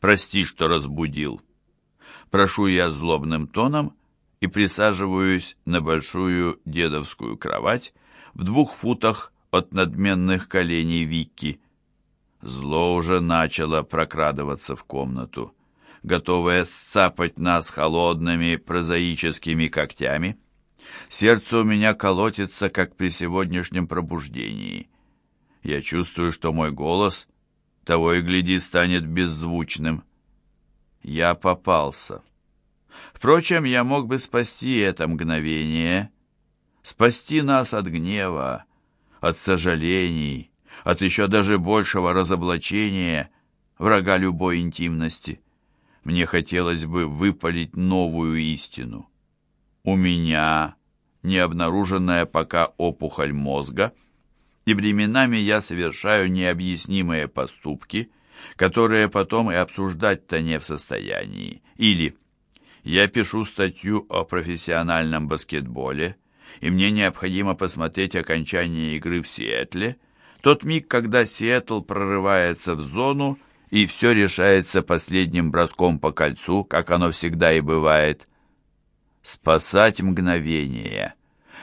Прости, что разбудил. Прошу я злобным тоном и присаживаюсь на большую дедовскую кровать в двух футах от надменных коленей Викки. Зло уже начало прокрадываться в комнату, готовое сцапать нас холодными прозаическими когтями. Сердце у меня колотится, как при сегодняшнем пробуждении. Я чувствую, что мой голос, того и гляди, станет беззвучным. Я попался. Впрочем, я мог бы спасти это мгновение, спасти нас от гнева, от сожалений, от еще даже большего разоблачения врага любой интимности. Мне хотелось бы выпалить новую истину. У меня не обнаруженная пока опухоль мозга, и временами я совершаю необъяснимые поступки, которые потом и обсуждать-то не в состоянии. Или я пишу статью о профессиональном баскетболе, и мне необходимо посмотреть окончание игры в Сиэтле, тот миг, когда Сиэтл прорывается в зону, и все решается последним броском по кольцу, как оно всегда и бывает. Спасать мгновение.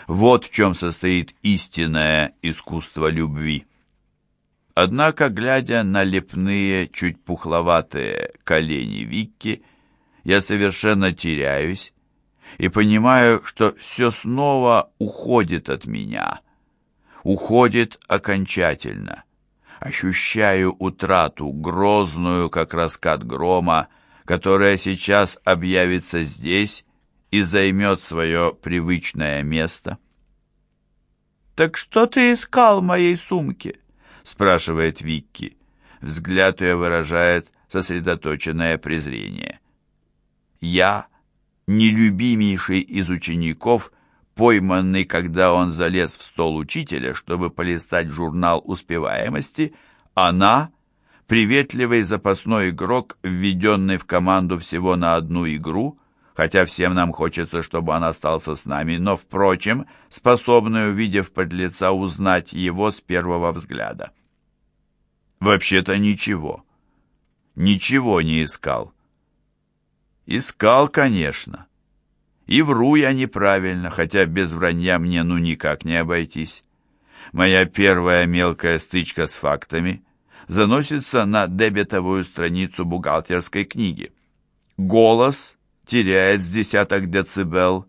Вот в чем состоит истинное искусство любви. Однако, глядя на лепные, чуть пухловатые колени Викки, я совершенно теряюсь и понимаю, что все снова уходит от меня, уходит окончательно. Ощущаю утрату, грозную, как раскат грома, которая сейчас объявится здесь и займет свое привычное место. «Так что ты искал в моей сумке?» — спрашивает Викки. Взгляд ее выражает сосредоточенное презрение. Я, нелюбимейший из учеников, пойманный, когда он залез в стол учителя, чтобы полистать журнал успеваемости, она, приветливый запасной игрок, введенный в команду всего на одну игру, хотя всем нам хочется, чтобы он остался с нами, но, впрочем, способный, увидев подлеца, узнать его с первого взгляда. Вообще-то ничего. Ничего не искал. Искал, конечно. И вру я неправильно, хотя без вранья мне ну никак не обойтись. Моя первая мелкая стычка с фактами заносится на дебетовую страницу бухгалтерской книги. Голос теряет с десяток децибел.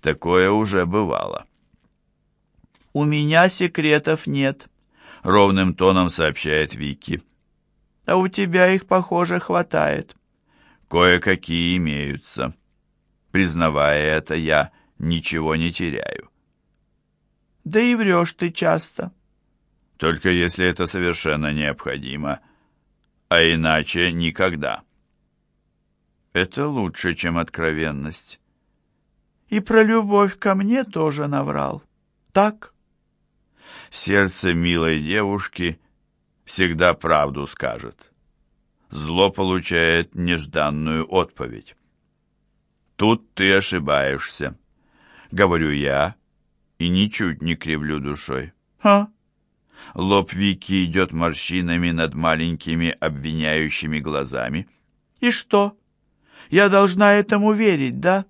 Такое уже бывало. «У меня секретов нет», — ровным тоном сообщает Вики. «А у тебя их, похоже, хватает». Кое-какие имеются. Признавая это, я ничего не теряю. Да и врешь ты часто. Только если это совершенно необходимо, а иначе никогда. Это лучше, чем откровенность. И про любовь ко мне тоже наврал. Так? Сердце милой девушки всегда правду скажет зло получает нежданную отповедь. «Тут ты ошибаешься», — говорю я и ничуть не кривлю душой. «Ха!» Лоб Вики идет морщинами над маленькими обвиняющими глазами. «И что? Я должна этому верить, да?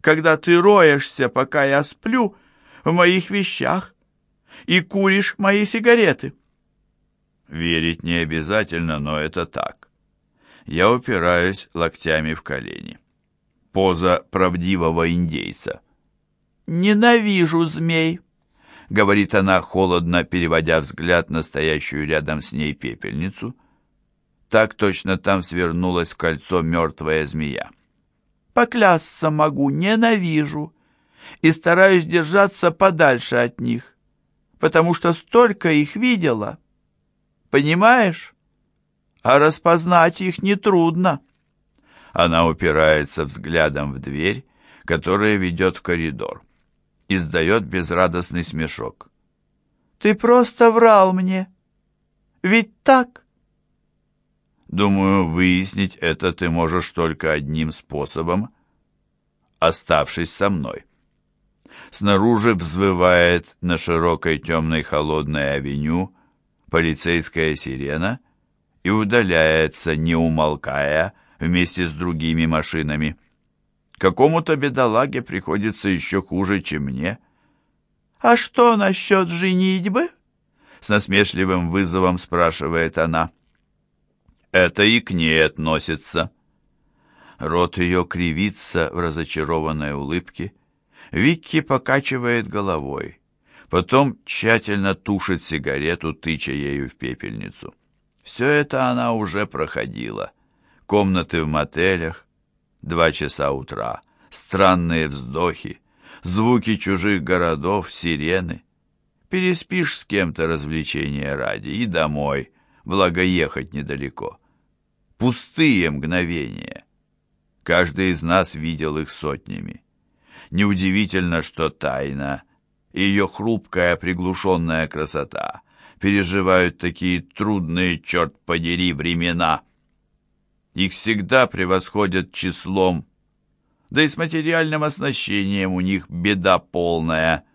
Когда ты роешься, пока я сплю, в моих вещах и куришь мои сигареты». Верить не обязательно, но это так. Я упираюсь локтями в колени. Поза правдивого индейца. «Ненавижу змей», — говорит она, холодно переводя взгляд на стоящую рядом с ней пепельницу. Так точно там свернулась в кольцо мертвая змея. «Поклясться могу, ненавижу, и стараюсь держаться подальше от них, потому что столько их видела». Понимаешь? А распознать их нетрудно. Она упирается взглядом в дверь, которая ведет в коридор. Издает безрадостный смешок. Ты просто врал мне. Ведь так? Думаю, выяснить это ты можешь только одним способом, оставшись со мной. Снаружи взвывает на широкой темной холодной авеню полицейская сирена, и удаляется, не умолкая, вместе с другими машинами. Какому-то бедолаге приходится еще хуже, чем мне. «А что насчет женитьбы?» С насмешливым вызовом спрашивает она. «Это и к ней относится». Рот ее кривится в разочарованной улыбке. Викки покачивает головой. Потом тщательно тушит сигарету, тыча ею в пепельницу. Все это она уже проходила. Комнаты в мотелях, два часа утра, странные вздохи, звуки чужих городов, сирены. Переспишь с кем-то развлечения ради и домой, благо ехать недалеко. Пустые мгновения. Каждый из нас видел их сотнями. Неудивительно, что тайна, ее хрупкая приглушенная красота переживают такие трудные, черт подери, времена. Их всегда превосходят числом, да и с материальным оснащением у них беда полная –